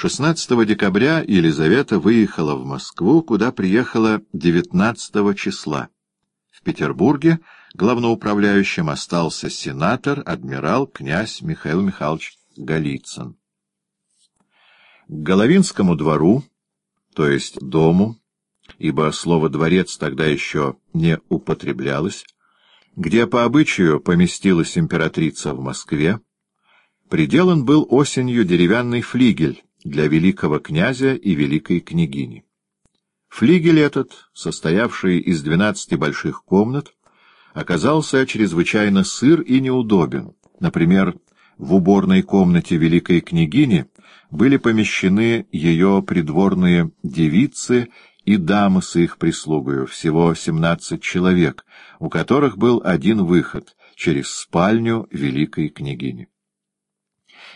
16 декабря Елизавета выехала в Москву, куда приехала 19 числа. В Петербурге главноуправляющим остался сенатор, адмирал, князь Михаил Михайлович Голицын. К Головинскому двору, то есть дому, ибо слово «дворец» тогда еще не употреблялось, где по обычаю поместилась императрица в Москве, приделан был осенью деревянный флигель для великого князя и великой княгини. Флигель этот, состоявший из двенадцати больших комнат, оказался чрезвычайно сыр и неудобен. Например, в уборной комнате великой княгини были помещены ее придворные девицы и дамы с их прислугою, всего семнадцать человек, у которых был один выход — через спальню великой княгини.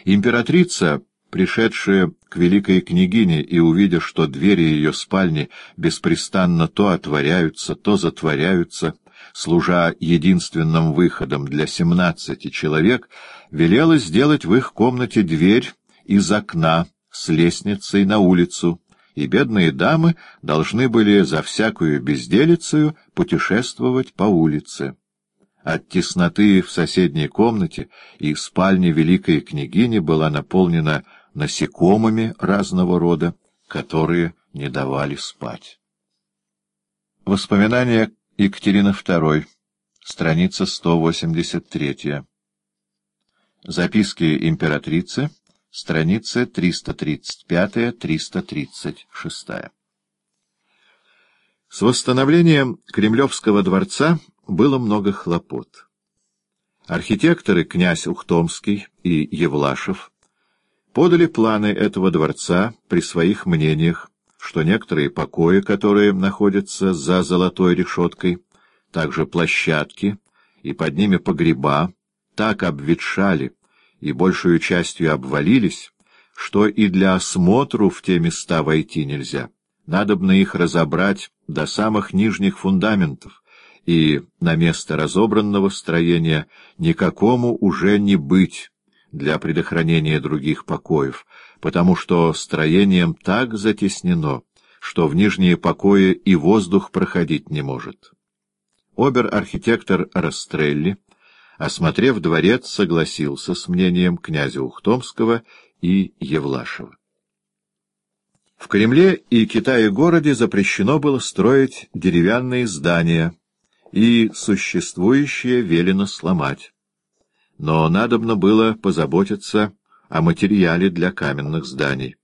Императрица, пришедшая к великой княгине и увидя, что двери ее спальни беспрестанно то отворяются, то затворяются, служа единственным выходом для семнадцати человек, велела сделать в их комнате дверь из окна с лестницей на улицу, и бедные дамы должны были за всякую безделицею путешествовать по улице. От тесноты в соседней комнате и спальня великой княгини была наполнена насекомыми разного рода, которые не давали спать. Воспоминания Екатерины II, страница 183. Записки императрицы, страница 335-336. С восстановлением Кремлевского дворца было много хлопот. Архитекторы князь Ухтомский и Евлашев подали планы этого дворца при своих мнениях, что некоторые покои, которые находятся за золотой решеткой, также площадки и под ними погреба, так обветшали и большую частью обвалились, что и для осмотру в те места войти нельзя. Надобно их разобрать до самых нижних фундаментов, и на место разобранного строения никакому уже не быть для предохранения других покоев, потому что строением так затеснено, что в нижние покои и воздух проходить не может. Обер-архитектор Растрелли, осмотрев дворец, согласился с мнением князя Ухтомского и Евлашева. В Кремле и Китае-городе запрещено было строить деревянные здания, и существующее велено сломать. Но надобно было позаботиться о материале для каменных зданий.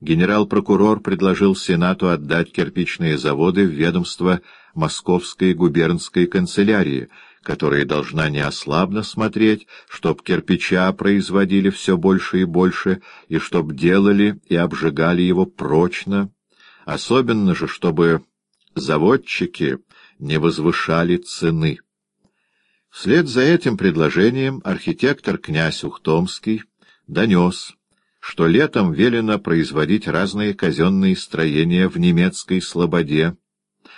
Генерал-прокурор предложил Сенату отдать кирпичные заводы в ведомство Московской губернской канцелярии, которая должна неослабно смотреть, чтоб кирпича производили все больше и больше, и чтоб делали и обжигали его прочно, особенно же, чтобы заводчики не возвышали цены. Вслед за этим предложением архитектор князь Ухтомский донес, что летом велено производить разные казенные строения в немецкой слободе,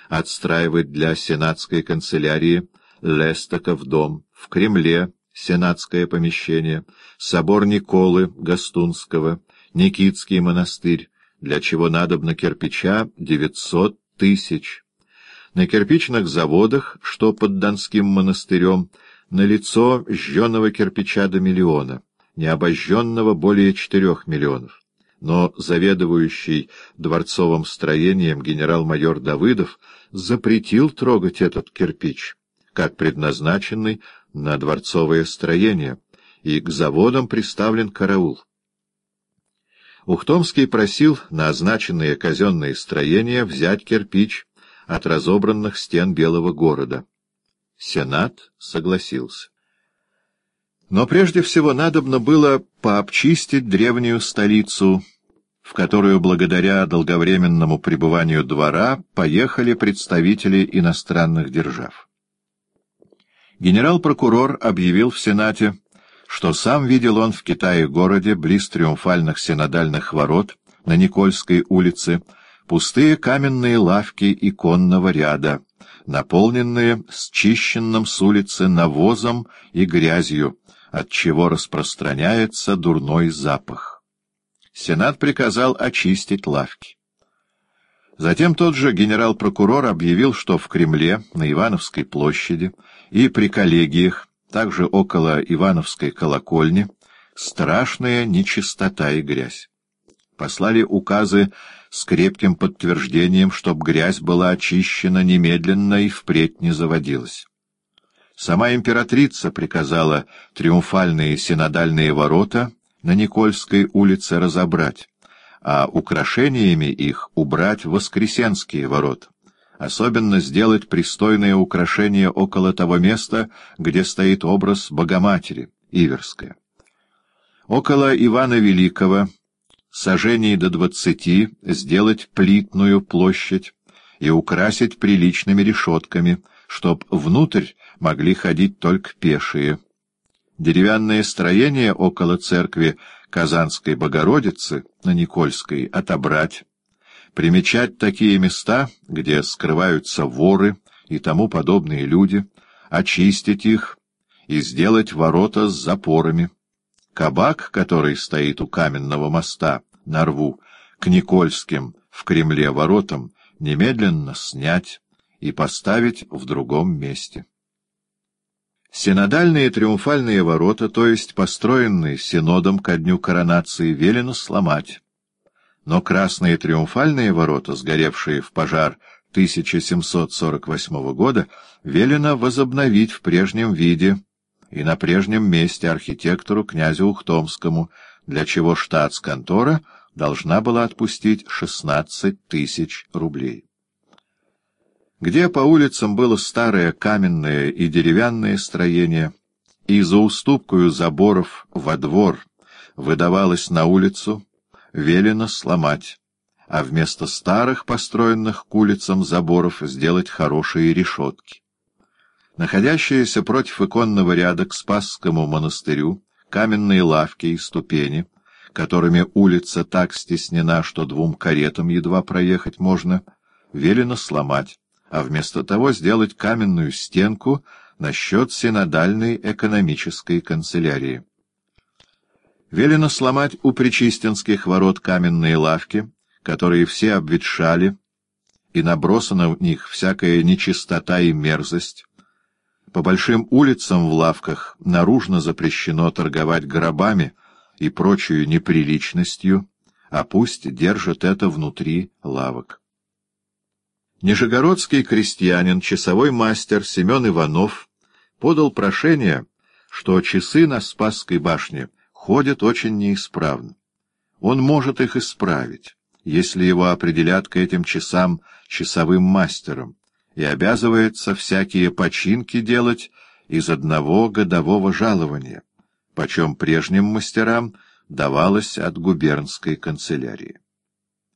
отстраивать для сенатской канцелярии Лестоков дом, в Кремле сенатское помещение, собор Николы Гастунского, Никитский монастырь, для чего надобно кирпича девятьсот тысяч. На кирпичных заводах, что под Донским монастырем, на лицо жженого кирпича до миллиона, необожженного более четырех миллионов. Но заведующий дворцовым строением генерал-майор Давыдов запретил трогать этот кирпич, как предназначенный на дворцовое строение, и к заводам приставлен караул. Ухтомский просил на означенные казенные строения взять кирпич от разобранных стен Белого города. Сенат согласился. Но прежде всего надобно было пообчистить древнюю столицу, в которую благодаря долговременному пребыванию двора поехали представители иностранных держав. Генерал-прокурор объявил в Сенате, что сам видел он в Китае-городе, близ триумфальных синодальных ворот, на Никольской улице, пустые каменные лавки иконного ряда, наполненные счищенным с улицы навозом и грязью, от чего распространяется дурной запах. Сенат приказал очистить лавки. Затем тот же генерал-прокурор объявил, что в Кремле, на Ивановской площади и при коллегиях, также около Ивановской колокольни, страшная нечистота и грязь. Послали указы с крепким подтверждением, чтоб грязь была очищена немедленно и впредь не заводилась. Сама императрица приказала триумфальные синодальные ворота на Никольской улице разобрать, а украшениями их убрать Воскресенские ворота. Особенно сделать пристойное украшение около того места, где стоит образ Богоматери, Иверская. Около Ивана Великого, сажений до двадцати, сделать плитную площадь и украсить приличными решетками, чтоб внутрь могли ходить только пешие. Деревянное строение около церкви Казанской Богородицы на Никольской отобрать, примечать такие места, где скрываются воры и тому подобные люди, очистить их и сделать ворота с запорами. Кабак, который стоит у каменного моста на рву, к Никольским в Кремле воротам, немедленно снять и поставить в другом месте. Синодальные триумфальные ворота, то есть построенные синодом ко дню коронации, велено сломать. Но красные триумфальные ворота, сгоревшие в пожар 1748 года, велено возобновить в прежнем виде и на прежнем месте архитектору князю Ухтомскому, для чего штатс-контора должна была отпустить 16 тысяч рублей где по улицам было старое каменное и деревянное строение, и за уступкою заборов во двор выдавалось на улицу, велено сломать, а вместо старых, построенных к улицам заборов, сделать хорошие решетки. Находящиеся против иконного ряда к Спасскому монастырю каменные лавки и ступени, которыми улица так стеснена, что двум каретам едва проехать можно, велено сломать а вместо того сделать каменную стенку на счет синодальной экономической канцелярии. Велено сломать у причистинских ворот каменные лавки, которые все обветшали, и набросана в них всякая нечистота и мерзость. По большим улицам в лавках наружно запрещено торговать гробами и прочую неприличностью, а пусть держат это внутри лавок. Нижегородский крестьянин, часовой мастер Семен Иванов подал прошение, что часы на Спасской башне ходят очень неисправно. Он может их исправить, если его определят к этим часам часовым мастером, и обязывается всякие починки делать из одного годового жалования, почем прежним мастерам давалось от губернской канцелярии.